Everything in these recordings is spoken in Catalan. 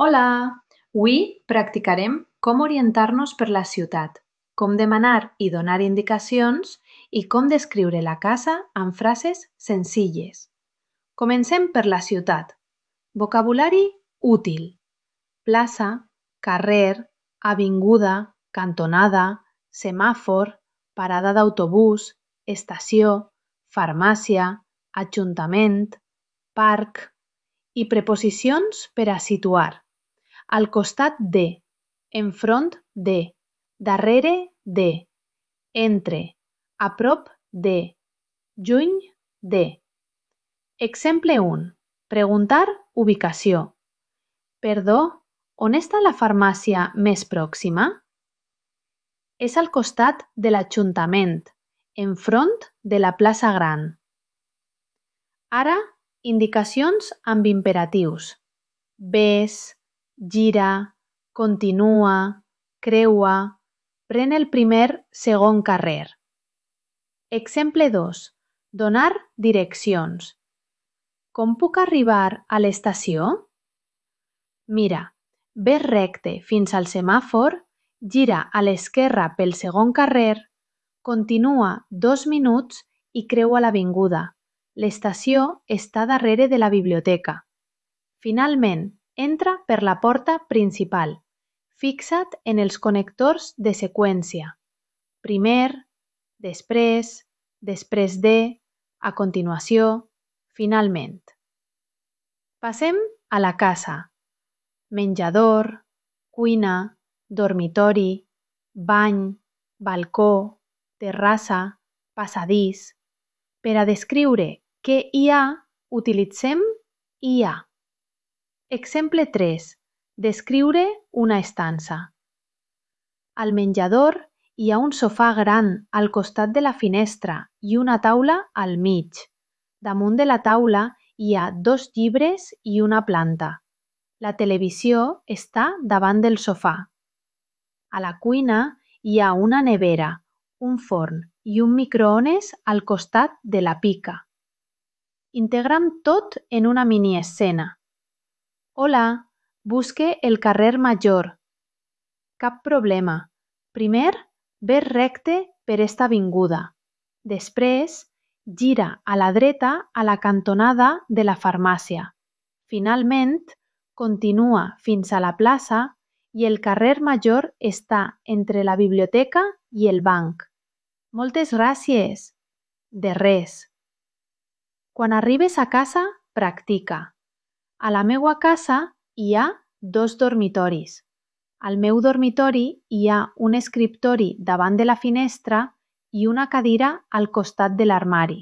Hola! Avui practicarem com orientar-nos per la ciutat, com demanar i donar indicacions i com descriure la casa amb frases senzilles. Comencem per la ciutat. Vocabulari útil: plaça, carrer, avinguda, cantonada, semàfor, parada d'autobús, estació, farmàcia, ajuntament, parc i preposicions per a situar: al costat de, enfront de, darrere de, entre, a prop de, lluny de. Exemple 1. Preguntar ubicació: Perdó, on està la farmàcia més pròxima? És al costat de l'Ajuntament, enfront de la plaça Gran. Ara, indicacions amb imperatius: ves, gira, continua, creua, pren el primer segon carrer. Exemple 2. Donar direccions: Com puc arribar a l'estació? Mira, ves recte fins al semàfor, gira a l'esquerra pel segon carrer, continua dos minuts i creua l'avinguda. L'estació està darrere de la biblioteca. Finalment, entra per la porta principal. Fixa't en els connectors de seqüència: primer, després, després de, a continuació, finalment. Passem a la casa: menjador, cuina, dormitori, bany, balcó, terrassa, passadís. Per a descriure què hi ha utilitzem hi ha. Exemple 3. Descriure una estança. Al menjador hi ha un sofà gran al costat de la finestra i una taula al mig. Damunt de la taula hi ha dos llibres i una planta. La televisió està davant del sofà. A la cuina hi ha una nevera, un forn i un microones al costat de la pica. Integram tot en una miniescena. Hola, busque el carrer Major. Cap problema. Primer, ves recte per esta avinguda. Després, gira a la dreta a la cantonada de la farmàcia. Finalment, continua fins a la plaça i el carrer Major està entre la biblioteca i el banc. Moltes gràcies! De res. Quan arribes a casa, practica: A la meua casa hi ha dos dormitoris. Al meu dormitori hi ha un escriptori davant de la finestra i una cadira al costat de l'armari.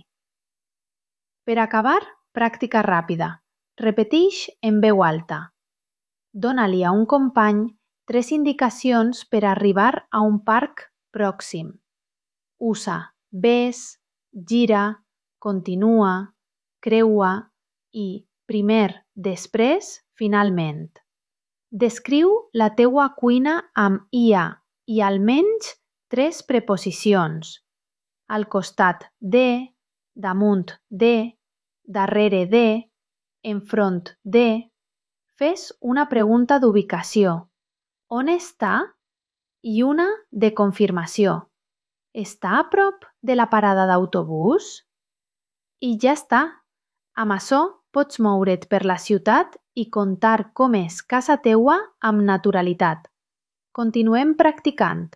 Per acabar, pràctica ràpida. Repeteix en veu alta. Dóna-li a un company tres indicacions per arribar a un parc pròxim. Usa ves, gira, continua, creua i primer, després, finalment. Descriu la teua cuina amb IA i almenys tres preposicions: al costat de, damunt de, darrere de, enfront de. Fes una pregunta d'ubicació: On està? i una de confirmació: Està a prop de la parada d'autobús? I ja està! Amb açò pots moure't per la ciutat i contar com és casa teua amb naturalitat. Continuem practicant.